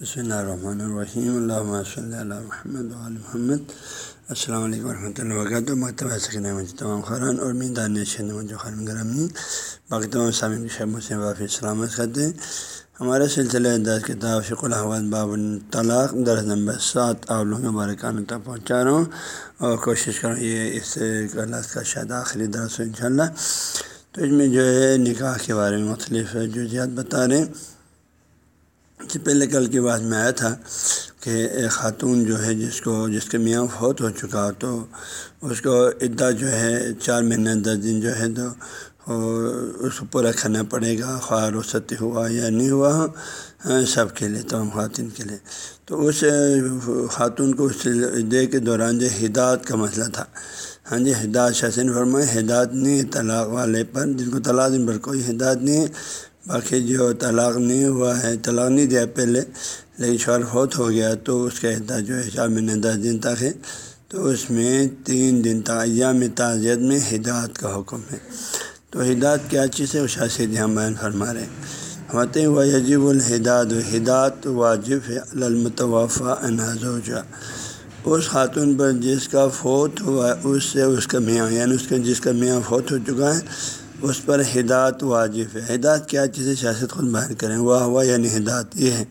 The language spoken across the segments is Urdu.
بسم اللہ الرحمن الرحیم اللہ صلی اللہ محمد محمد السلام علیکم ورحمۃ اللہ وبرکاتہ مکتبہ سکن تمام خران اور میدان جو خرم گرامی باقی تمام سامعین شب سے وافی سلامت کرتے ہیں ہمارے سلسلے دس کتاب فق الحمد باب الطلاق درس نمبر سات آپ لوگوں بارکان تک پہنچا رہا ہوں اور کوشش کروں یہ اس کلاس کا شاید آخری درس ہو ان شاء اللہ تو اس میں جو ہے نکاح کے بارے میں مختلف جزیات بتا رہے ہیں سے پہلے کل کی بات میں آیا تھا کہ ایک خاتون جو ہے جس کو جس کے میاں فوت ہو چکا ہو تو اس کو عدہ جو ہے چار مہینہ دس دن جو ہے تو اس کو پورا کھانا پڑے گا خواہ رسط ہوا یا نہیں ہوا ہاں، سب کے لیے تمام خواتین کے لیے۔ تو اس خاتون کو اس عدے کے دوران جو ہدایت کا مسئلہ تھا۔ ہاں جی ہدایت شسن فرمائے ہدایت نہیں طلاق والے پر جن کو طلاق دن پر کوئی ہدایت نہیں ہے باقی جو طلاق نہیں ہوا ہے، طلاق نہیں دیا، پہلے لیکن شور فوت ہو گیا تو اس کا احتیاط جو ہے چار مہینے دس دن تک ہے۔ تو اس میں تین دن تک تعزیت میں ہدایت کا حکم ہے۔ تو ہدایت کیا چیز ہے؟ شاہ سے دھیان بیان فرما رہے ہیں۔ ہوتے و یجیب الحداد و ہدایت واجب ہے المتوفا اناز اس خاتون پر جس کا فوت ہوا ہے اس سے اس کا میاں یعنی اس کا جس کا میاں فوت ہو چکا ہے اس پر ہدایت واجب ہے۔ ہدایت کیا چیزیں سیاست خود بیان کریں واہ ہوا یعنی ہدایت یہ ہے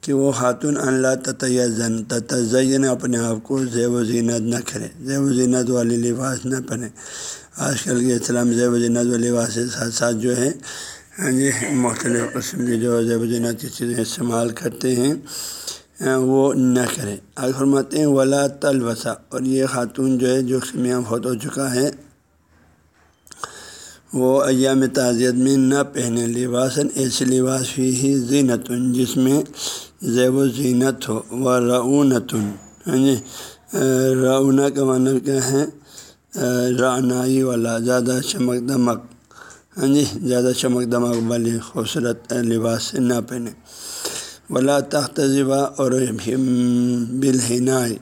کہ وہ خاتون اللہ تتیزن، تتزین اپنے آپ کو، زیب و زینت نہ کرے۔ زیب و زینت والی لباس نہ پہنے۔ آج کل کے اسلام زیب و زینت والی لباس کے ساتھ ساتھ جو ہے ہاں جی مختلف قسم کی جو زیب و زینت کی چیزیں استعمال کرتے ہیں ہاں، وہ نہ کرے۔ آج فرماتے ہیں، ولا تلوسا اور یہ خاتون جو ہے، جو میاں فوت ہو چکا ہے وہ ایام تعزیت میں نہ پہنے لباسن ایسے لباس ہی ہی زینت، جس میں زیب و زینت ہو و رعونتن ہاں جی رونا کا معنی کیا ہے؟ رعنائی والا، زیادہ چمک دمک ہاں جی زیادہ چمک دمک والی، خوبصورت لباس سے نہ پہنے۔ ولا تخت ذبا اور بالحنائی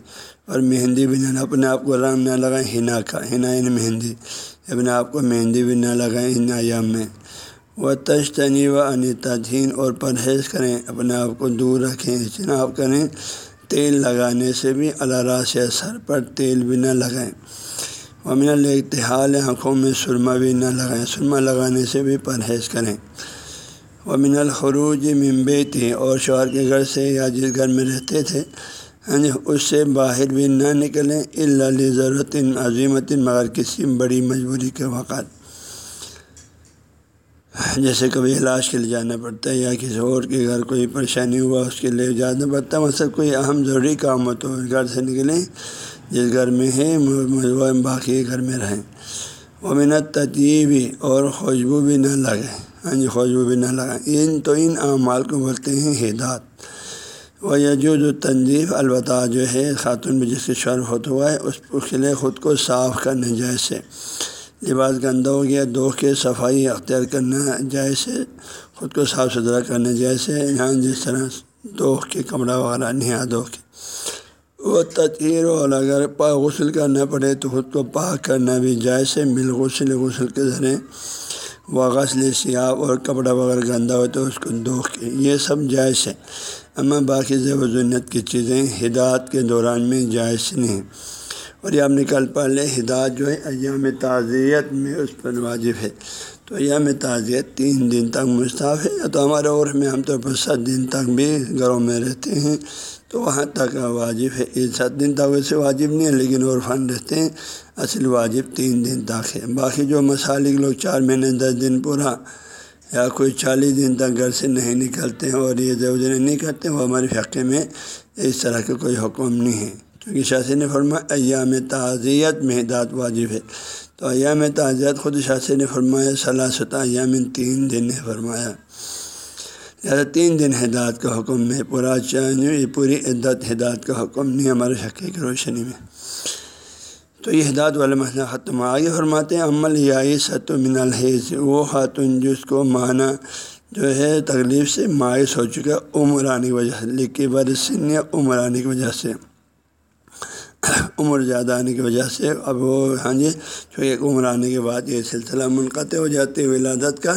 اور مہندی بھی نہ، اپنے آپ کو رنگ نہ لگائیں، ہنا کا، ہنا یعنی مہندی۔ اپنے آپ کو مہندی بھی نہ لگائیں، ان ایام میں۔ وہ تشتنی و ان تدہین اور پرہیز کریں، اپنے آپ کو دور رکھیں۔ اجتناب کریں، تیل لگانے سے بھی اللہ سے سر پر تیل بھی نہ لگائیں۔ ومن الاتحال آنکھوں میں سرما بھی نہ لگائیں۔ سرما لگانے سے بھی پرہیز کریں۔ ومن الخروج ممبئی تھے اور شوہر کے گھر سے یا جس گھر میں رہتے تھے ہاں جی اس سے باہر بھی نہ نکلیں اللہ ضرورت عظیمت مگر کسی بڑی مجبوری کے وقت۔ جیسے کبھی علاج کے لیے جانا پڑتا ہے یا کسی اور کے گھر کوئی پریشانی ہوا اس کے لیے جانا پڑتا ہے مطلب کوئی اہم ضروری کام ہو تو گھر سے نکلیں جس گھر میں ہے باقی گھر میں رہیں۔ وہ منت تجیبی اور خوشبو بھی نہ لگیں۔ ہاں جی خوشبو بھی نہ لگائیں ان تو ان اعمال کو بولتے ہیں ہدایت۔ وہ جو جو تنظیف البتہ جو ہے خاتون میں جس کے شور ہوتا ہوا ہے، اس کے لیے خود کو صاف کرنا جیسے۔ لباس گندہ ہو گیا، دو کے صفائی اختیار کرنا جیسے، خود کو صاف ستھرا کرنا جیسے، یہاں جس طرح دوخ کے کمرہ وغیرہ نہا دو کے۔ وہ تطہیر اور اگر پا غسل کرنا پڑے تو خود کو پاک کرنا بھی جیسے، مل غسل غسل کے ذریعے۔ وہ غسل سیاہ اور کپڑا وغیرہ گندہ ہو تو اس کو دوخ کے یہ سب جائز ہے اما باقی زیب و زنت کی چیزیں ہدایت کے دوران میں جائز نہیں۔ اور یہ آپ نے کل پہلے ہدایت جو ہے ایام تعزیت میں اس پر واجب ہے۔ تو ایام تعزیت تین دن تک مستعف ہے۔ تو ہمارے اور میں ہم تو سات دن تک بھی گھروں میں رہتے ہیں، تو وہاں تک واجب ہے۔ یہ سات دن تک ویسے واجب نہیں ہے، لیکن اور فن رہتے ہیں۔ اصل واجب تین دن تک ہے باقی جو مسالک لوگ چار مہینے، دس دن پورا یا کوئی چالیس دن تک گھر سے نہیں نکلتے ہیں اور یہ زوجن نہیں کرتے وہ ہمارے فقے میں اس طرح کا کوئی حکم نہیں ہے۔ کیونکہ شاثر نے فرمایا، ایام تعزیت میں ہدایت واجب ہے۔ تو ایام تعزیت خود شاثر نے فرمایا صلاح ایام تین دن نے فرمایا۔ لہٰذا تین دن ہدایت کا حکم میں پورا یہ پوری عدت ہدایت کا حکم نہیں، ہمارے حقیق کی روشنی میں۔ تو یہ ہدایت والا مسئلہ ختم آگے فرماتے ہیں، عمل یا ست من الحیض، وہ خاتون جس کو معنی جو ہے تکلیف سے ماعث ہو چکا عمر آنے کی وجہ سے لکھی بر سن یا عمر آنے کی وجہ سے، عمر زیادہ آنے کی وجہ سے اب وہ ہاں جی چونکہ عمر آنے کے بعد یہ سلسلہ منقطع ہو جاتے ولادت کا،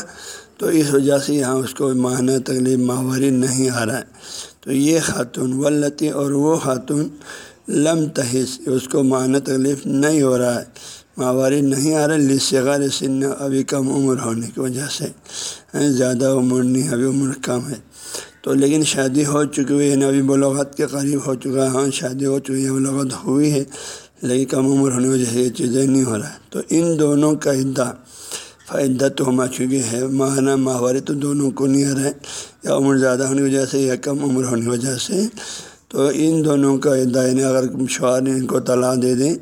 تو اس وجہ سے یہاں اس کو ماہانہ تکلیف ماہواری نہیں آ رہا ہے۔ تو یہ خاتون ولتی اور وہ خاتون لم تحس، اس کو ماہانہ تکلیف نہیں ہو رہا ہے۔ ماہواری نہیں آ رہا لسغیر سن ابھی کم عمر ہونے کی وجہ سے یعنی زیادہ عمر نہیں، ابھی عمر کم ہے۔ تو لیکن شادی ہو چکی ہوئی ہے یعنی نبی بلوغت کے قریب ہو چکا ہے۔ ہاں شادی ہو چکی ہے بلوغت ہوئی ہے، لیکن کم عمر ہونے کی وجہ سے یہ چیزیں نہیں ہو رہا ہے۔ تو ان دونوں کا عدہ فعدت ہونا چکی ہے ماہانہ ماہواری تو دونوں کو نہیں آ رہا ہے، یا عمر زیادہ ہونے کی وجہ سے یا کم عمر ہونے کی وجہ سے۔ تو ان دونوں کا عدہ یعنی اگر شوہر ان کو طلاق دے دیں،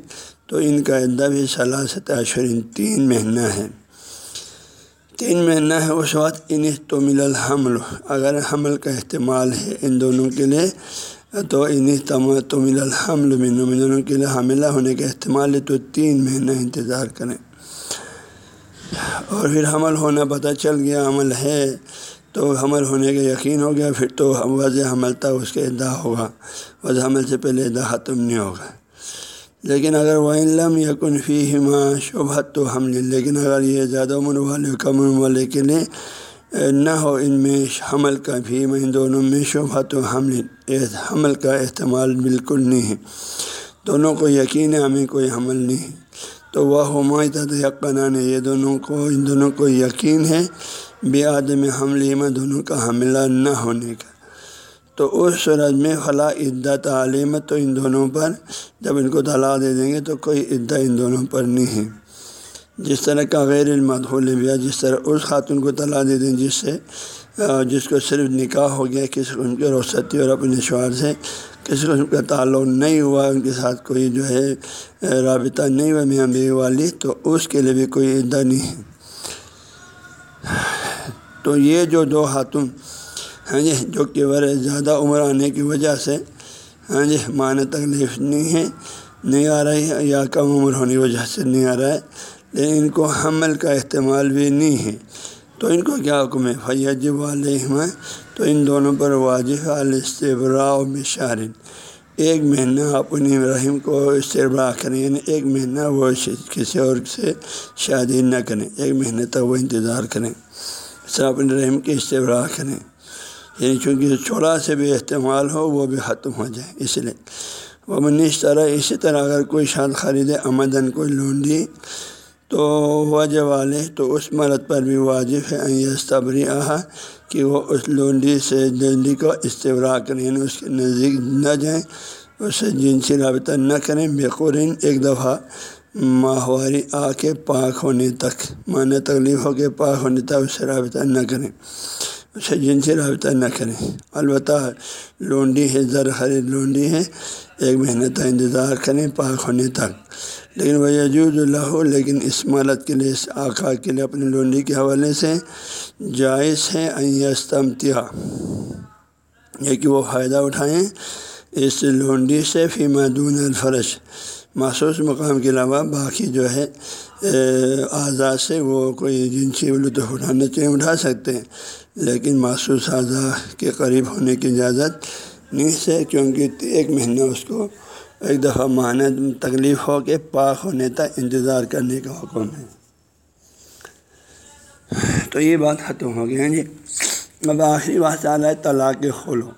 تو ان کا عدہ بھی صلاح اشرین تین مہینہ ہے۔ تین مہینہ ہے، اس وقت ان تو مل الحمل، اگر حمل کا احتمال ہے ان دونوں کے لیے، تو انہیں تم تو مل الحمل مینوں میں دونوں کے لیے حاملہ ہونے کا احتمال ہے، تو تین مہینہ انتظار کریں۔ اور پھر حمل ہونا پتہ چل گیا عمل ہے۔ تو حمل ہونے کا یقین ہو گیا، پھر تو وضع حمل تھا، اس کے ادا ہوگا۔ وضع حمل سے پہلے ادا ختم نہیں ہوگا۔ لیکن اگر وہ علم یا کنفی ہما شبہت تو حمل لیکن اگر یہ زیادہ عمر والے کم عمر والے کے لیے نہ ہو، ان میں حمل کا بھی ان دونوں میں شبہت و حمل حمل کا احتمال بالکل نہیں ہے۔ دونوں کو یقین ہے، ہمیں کوئی حمل نہیں۔ ہے تو وہ حمایت یقینان یہ دونوں کو، ان دونوں کو یقین ہے۔ بے آدم حمل میں دونوں کا حملہ نہ ہونے کا۔ تو اس صورت میں فلاں عدت عالم تو ان دونوں پر جب ان کو طلاق دے دیں گے تو کوئی عدت ان دونوں پر نہیں ہے۔ جس طرح کا غیر المدخول بیا جس طرح اس خاتون کو طلاق دے دیں، جس سے جس کو صرف نکاح ہو گیا، کسی قسم کی رخصتی اور اپنے شوہر سے، کسی قسم کا تعلق نہیں ہوا، ان کے ساتھ کوئی جو ہے رابطہ نہیں ہوا، میاں بیوی والی، تو اس کے لیے بھی کوئی عدہ نہیں ہے۔ تو یہ جو دو خاتون ہاں جی جو کہ زیادہ عمر آنے کی وجہ سے ہاں جی معنی تکلیف نہیں ہے، نہیں آ رہی ہے یا کم عمر ہونے کی وجہ سے نہیں آ رہا ہے، لیکن ان کو حمل کا استعمال بھی نہیں ہے۔ تو ان کو کیا حکم ہے؟ فیجب علیہ تو ان دونوں پر واجب الصبرا بشارن ایک مہینہ اپنی رحم کو استربراہ کریں یعنی ایک مہینہ وہ کسی اور سے شادی نہ کریں، ایک مہینے تک وہ انتظار کریں۔ سر اپنے رحم کے استبراہ کریں۔ یعنی چونکہ چھوڑا سے بھی استعمال ہو، وہ بھی ختم ہو جائے۔ اس لیے۔ وہ منیش طرح اسی طرح اگر کوئی شاد خریدے، آمدن کوئی لون دی تو وجہ والے، تو اس مرد پر بھی واجب ہے صبری آہا کہ وہ اس لونڈی سے جلدی کو استبراہ کریں۔ یعنی اس کے نزدیک نہ جائیں، اس سے جنسی رابطہ نہ کریں۔ بےقورین ایک دفعہ ماہواری آ کے پاک ہونے تک، معنی تکلیف ہو کے پاک ہونے تک اس سے رابطہ نہ کریں۔ اسے جن سے رابطہ نہ کریں۔ البتہ لونڈی ہے، زر خرید لونڈی ہے، ایک مہینہ تک انتظار کریں پاک ہونے تک۔ لیکن وہ یجوز اللہ لیکن اس مالت کے لیے، اس آقا کے لیے اپنی لونڈی کے حوالے سے جائز ہے استمتیا یہ کہ وہ فائدہ اٹھائیں اس لونڈی سے فی مدون الفرش مخصوص مقام کے علاوہ باقی جو ہے اعضاء سے وہ کوئی جنسی لطف اٹھانا چاہیں اٹھا سکتے۔ ہیں لیکن مخصوص اعضاء کے قریب ہونے کی اجازت نہیں سے کیونکہ ایک مہینہ اس کو ایک دفعہ ماہانہ تکلیف ہو کے پاک ہونے تک انتظار کرنے کا حکم ہے۔ تو یہ بات ختم ہو گئی ہیں ہاں جی۔ اب آخری بات آ رہا ہے، طلاق خلو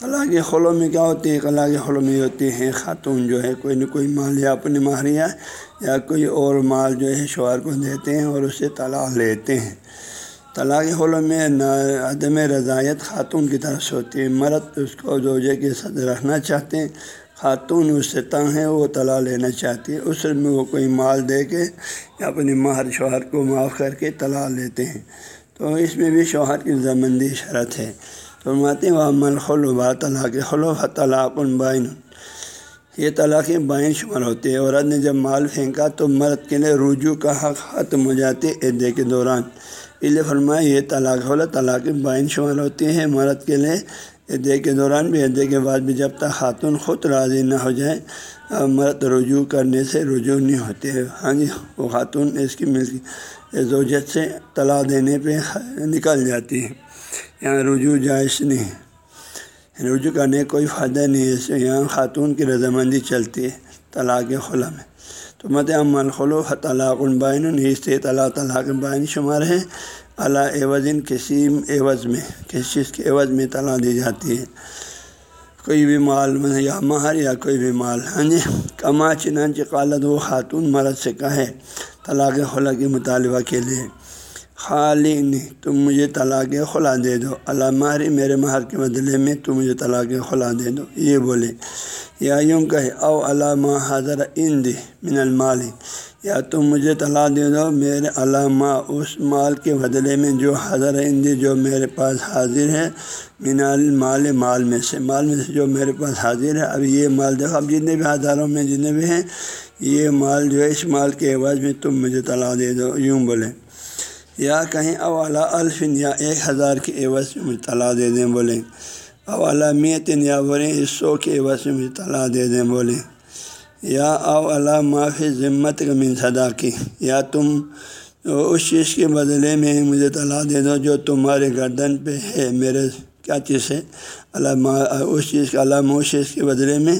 طلاق خلو میں کیا ہوتی ہے طلاق خلو میں ہوتی ہیں، خاتون جو ہے، کوئی نہ کوئی مال یا اپنی ماہریہ یا کوئی اور مال جو ہے، شوہر کو دیتے ہیں اور اسے طلاق لیتے ہیں۔ طلاق خلو میں عدم رضایت خاتون کی طرف سے ہوتی ہے۔ مرد اس کو زوجے کے ساتھ رکھنا چاہتے ہیں، خاتون اس سے تنگ ہے، وہ طلاق لینا چاہتی ہے۔ اس میں وہ کوئی مال دے کے یا اپنی ماہر شوہر کو معاف کر کے طلاق لیتے ہیں۔ تو اس میں بھی شوہر کی زمندی شرط ہے۔ تو ماتے وہ عمل با طلاق خلو طلاق البائن یہ طلاق بائن شمار ہوتے ہیں، عورت نے جب مال پھینکا تو مرد کے لیے رجوع کا حق ختم ہو جاتے عدے کے دوران۔ اس لیے فرمایا، یہ طلاق خلا طلاق بائن شمار ہوتی ہیں، مرد کے لیے عدے کے دوران بھی، عدے کے بعد بھی جب تک خاتون خود راضی نہ ہو جائے، مرد رجوع کرنے سے رجوع نہیں ہوتے ہاں جی وہ خاتون اس کی مل زوجت سے طلاق دینے پہ نکل جاتی ہے یہاں رجوع جائز نہیں ہے۔ رجوع کرنے کا کوئی فائدہ نہیں ہے۔ یہاں خاتون کی رضامندی چلتی ہے، طلاق خلا میں۔ تو مت عمل خلو طلاق البین اس سے طلاق طلاق بین شمار ہے۔ اللہ عوضن کسی عوض میں، کسی چیز کے عوض میں طلاق دی جاتی ہے۔ کوئی بھی مال یا مہر یا کوئی بھی مال ہاں جی۔ کما چنانچہ قالت وہ خاتون مرد سے کہے طلاق خلا کے مطالبہ کے لیے۔ خالی نہیں، تم مجھے طلاق خلا دے دو۔ اللہ مہری میرے مہر کے بدلے میں تم مجھے طلاق خلا دے دو۔ یہ بولے، یا یوں کہے، او علامہ حضر ان دے من المال۔ یا تم مجھے طلاق دے دو، میرے علامہ اس مال کے بدلے میں جو حضر دی جو میرے پاس حاضر ہے، من المال، مال میں سے۔ مال میں سے جو میرے پاس حاضر ہے۔ اب یہ مال دیکھو، اب جتنے بھی ہزاروں میں جتنے بھی ہیں، یہ مال جو ہے، اس مال کے عوض میں تم مجھے طلاق دے دو۔ یوں بولے۔ یا کہیں اولا الفن یا ایک ہزار کے عوض میں مجھے طلاق دے دیں بولیں اولا میتن یا بولیں اس سو کے عوض میں مجھے طلاق دے دیں بولیں یا اولا معافی ذمت کا من صدا کی یا تم اس چیز کے بدلے میں مجھے طلاق دے دو جو تمہارے گردن پہ ہے، میرے کیا چیز ہے؟ علامہ اس چیز کا علامہ اس چیز کے بدلے میں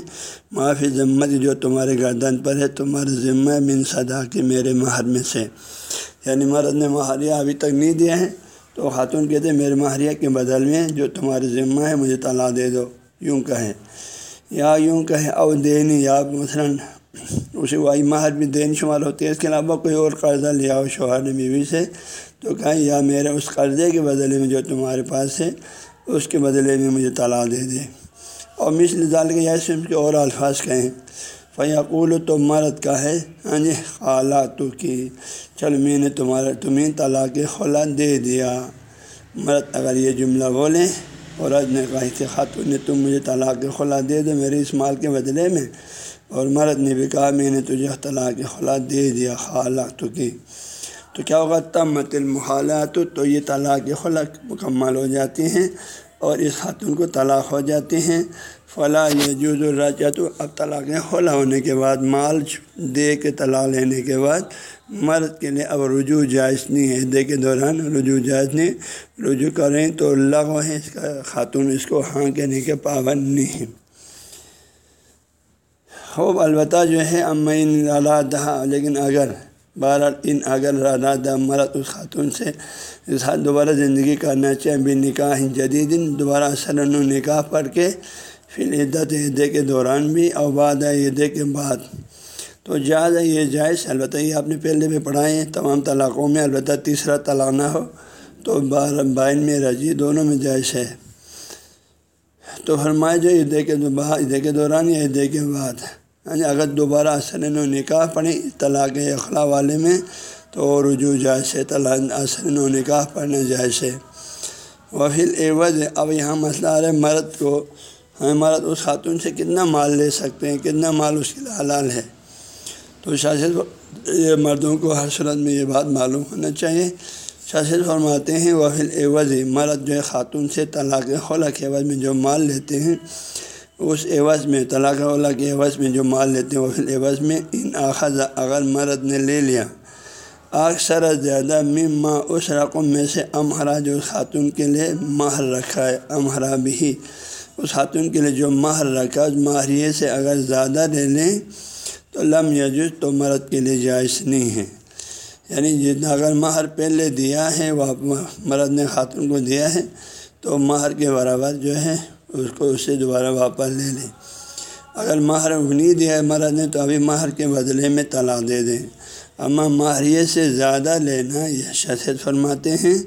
معافی ذمت جو تمہارے گردن پر ہے، تمہارے ذمہ من صدا کی میرے مہر میں سے۔ یعنی مرد نے ماہریہ ابھی تک نہیں دیا ہے، تو خاتون کہتے ہیں، میرے ماہریہ کے بدل میں جو تمہارے ذمہ ہے، مجھے طلاق دے دو۔ یوں کہیں۔ یا یوں کہیں، او دینی، یا مثلاً اسے وائی ماہر بھی دین شمار ہوتی ہے، اس کے علاوہ کوئی اور قرضہ لیا ہو، شوہر نے بیوی سے، تو کہیں، یا میرے اس قرضے کے بدلے میں جو تمہارے پاس ہے، اس کے بدلے میں مجھے طلاق دے دے۔ اور مثل ڈال کے یا سم کے اور الفاظ کہیں۔ فیقول تو مرد کا ہے ہاں جی خالہ تو کی۔ چل میں نے تمہارا، تمہیں طلاق خلا دے دیا۔ مرد اگر یہ جملہ بولیں اور رج نے کہا کہ خاتون نے تم مجھے طلاق خلا دے دو میرے اس مال کے بدلے میں۔ اور مرد نے بھی کہا، میں نے تجھے طلاق خلا دے دیا خالہ تو کی۔ تو کیا ہوگا؟ تب مت المحالات تو یہ طلاق خلا مکمل ہو جاتی ہیں۔ اور اس خاتون کو طلاق ہو جاتے ہیں۔ فلاں یہ جو جو تو اب طلاق خلا ہونے کے بعد، مال دے کے طلاق لینے کے بعد، مرد کے لیے اب رجوع جائز نہیں ہے۔ دے کے دوران رجوع جائز نہیں۔ رجوع کریں تو اللہ ہے، اس کا خاتون اس کو ہاں کہنے کے پابند نہیں خوب البتہ جو ہے امین اللہ لیکن اگر بہرحال ان اگر رادہ مرد اس خاتون سے اس حد دوبارہ زندگی کرنا چاہے بھی نکاح جدید دوبارہ اثر نکاح پڑھ کے پھر عدت عہدے کے دوران بھی اور بعد عہدے کے بعد۔ تو جائز ہے، یہ جائز البتہ یہ آپ نے پہلے بھی پڑھائے ہیں تمام طلاقوں میں البتہ تیسرا طلاق نہ ہو تو بار بائن میں رضی دونوں میں جائز ہے۔ تو فرمائے جو عہدے کے عہدے کے دوران یا عہدے کے بعد۔ یعنی اگر دوبارہ اثر و نکاح پڑھی طلاق اخلاء والے میں، تو رجوع جائز ہے، طلاق اثر و نکاح پڑھنا جائز ہے۔ وفیل عوض اب یہاں مسئلہ آ رہا ہے مرد کو ہمیں مرد اس خاتون سے کتنا مال لے سکتے ہیں، کتنا مال اس کے لیے حلال ہے۔ تو شاشد یہ مردوں کو ہر صورت میں یہ بات معلوم ہونا چاہیے۔ شاشد فرماتے ہیں، وفیل عوض مرد جو ہے خاتون سے طلاق خلا کے عوض میں جو مال لیتے ہیں اس عوض میں طلاق والا کے عوض میں جو مال لیتے ہیں، وہ عوض میں ان آخذ اگر مرد نے لے لیا۔ اکثر زیادہ مما اس رقم میں سے امہرا جو خاتون کے لیے مہر رکھا ہے، امہرا بھی۔ اس خاتون کے لیے جو مہر رکھا اس ماہریے سے اگر زیادہ لے لیں تو لم یجوز تو مرد کے لیے جائز نہیں ہے۔ یعنی جتنا اگر مہر پہلے دیا ہے، وہ مرد نے خاتون کو دیا ہے، تو مہر کے برابر جو ہے اس کو اس سے دوبارہ واپس لے لیں۔ اگر مہر نہیں دیا مرد نے تو ابھی مہر کے بدلے میں طلاق دے دیں۔ اما ماہریے سے زیادہ لینا یہ شخص فرماتے ہیں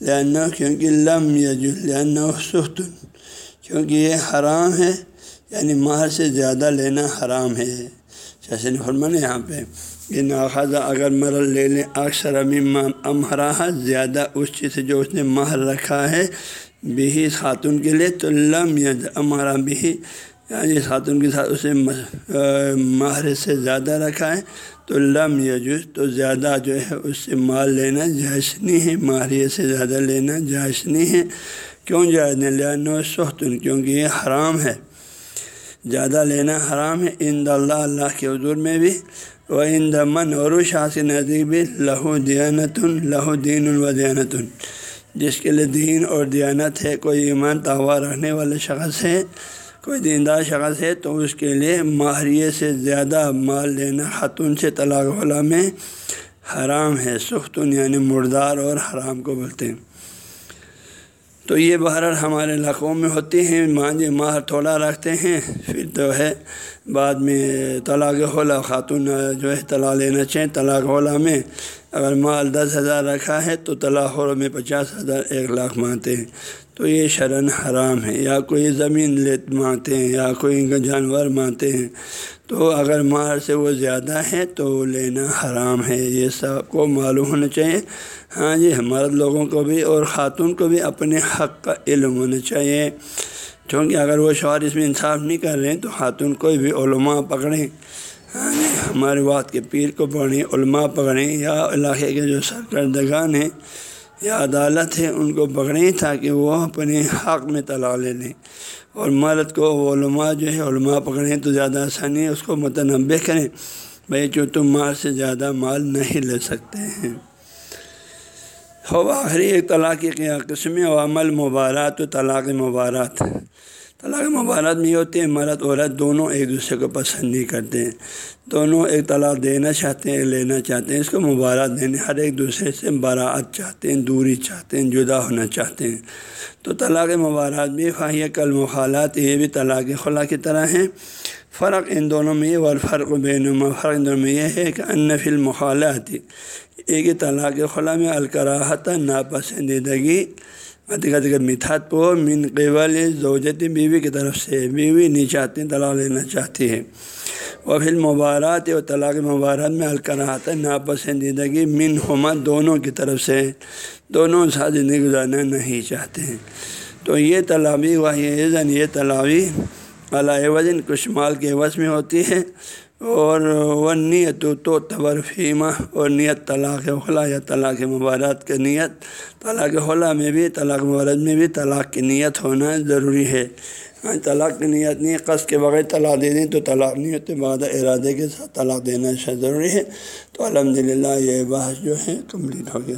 لینا کیونکہ لم یج لینا سختن کیونکہ یہ حرام ہے۔ یعنی مہر سے زیادہ لینا حرام ہے۔ شخص فرمانے یہاں پہ کہ ناخذہ اگر مرل لے لیں اکثر ابھی امہراہ زیادہ اس چیز سے جو اس نے مہر رکھا ہے۔ بھی خاتون کے لیے تو لم ہمارا بھی یعنی خاتون کے ساتھ اسے ماہر سے زیادہ رکھا ہے، تو لم یجوز، تو زیادہ جو ہے اس سے مال لینا جائز نہیں ہے، ماہریت سے زیادہ لینا جائز نہیں ہے۔ کیوں جائز نہیں؟ لینا سختن کیونکہ یہ حرام ہے۔ زیادہ لینا حرام ہے ان اللہ اللہ کے حضور میں بھی۔ وہ ان دمن اور شاہ کے نزدیک بھی، لہو دیانت لہو دین الو جس کے لیے دین اور دیانت ہے، کوئی ایمان تہوار رہنے والے شخص ہے، کوئی دیندار شخص ہے، تو اس کے لیے ماہریے سے زیادہ مال لینا خاتون سے طلاق ولا میں حرام ہے۔ سختون یعنی مردار اور حرام کو بولتے ہیں۔ تو یہ بہرحال ہمارے علاقوں میں ہوتی ہیں۔ ماں جی ماہر تھوڑا رکھتے ہیں، پھر تو ہے، بعد میں طلاق ہولا خاتون جو ہے، طلاق لینا چاہیں، طلاق ہولا میں اگر مال دس ہزار رکھا ہے تو طلاق میں پچاس ہزار ایک لاکھ مانتے ہیں۔ تو یہ شرن حرام ہے، یا کوئی زمین لے مانتے ہیں، یا کوئی جانور مانتے ہیں۔ تو اگر مال سے وہ زیادہ ہے تو لینا حرام ہے، یہ سب کو معلوم ہونا چاہیے۔ ہاں جی مرد لوگوں کو بھی اور خاتون کو بھی اپنے حق کا علم ہونا چاہیے۔ کیونکہ اگر وہ شوہر اس میں انصاف نہیں کر رہے ہیں تو خاتون کوئی بھی علماء پکڑیں۔ ہمارے بات کے پیر کو پڑھیں، علماء پکڑیں یا علاقے کے جو سرکردگان ہیں یا عدالت ہے ان کو پکڑیں تاکہ وہ اپنے حق میں طلاق لے لیں۔ اور مرد کو علماء جو ہے علماء پکڑیں تو زیادہ آسانی ہے، اس کو متنوع کریں۔ بھائی، جو تم مال سے زیادہ مال نہیں لے سکتے ہیں۔ ہو، آخری ایک طلاق کی قسم و عمل مبارات و طلاق مبارات۔ طلاق مبارات میں یہ ہوتے ہیں، مرد، عورت دونوں ایک دوسرے کو پسند نہیں کرتے ہیں۔ دونوں ایک طلاق دینا چاہتے ہیں، لینا چاہتے ہیں، اس کو مبارات دینے، ہر ایک دوسرے سے براعت چاہتے ہیں، دوری چاہتے ہیں، جدا ہونا چاہتے ہیں۔ تو طلاق مبارات بھی خواہیہ کل مخالات، یہ بھی طلاق خلا کی طرح ہیں۔ فرق ان دونوں میں یہ فرق بینما فرق ان دونوں میں یہ ہے کہ ان فل مخالات ایک ہی طلاق خلا میں الکراہت ناپسندیدگی متحد پو من قبل زوجتی بیوی کی طرف سے بیوی نہیں چاہتی طلاق لینا چاہتی ہے وہ پھر مبارات و طلاق مبارات میں الکراہت ناپسندیدگی من حمت دونوں کی طرف سے دونوں ساتھ زندگی گزارنا نہیں چاہتے ہیں تو یہ طلابی واحد یہ طلابی علیہ وزن کچھ مال کے عوض میں ہوتی ہے اور وہ نیت تو تبرفیمہ اور نیت طلاق خلا یا طلاق مبارات کی نیت، طلاق خلا میں بھی، طلاق مبارت میں بھی طلاق کی نیت ہونا ضروری ہے۔ ہاں، طلاق کی نیت نہیں قص کے بغیر طلاق دے دیں تو طلاق نہیں ہوتے بعد ارادے کے ساتھ طلاق دینا ضروری ہے۔ تو الحمد للہ یہ بحث جو ہے کمپلیٹ ہو گیا۔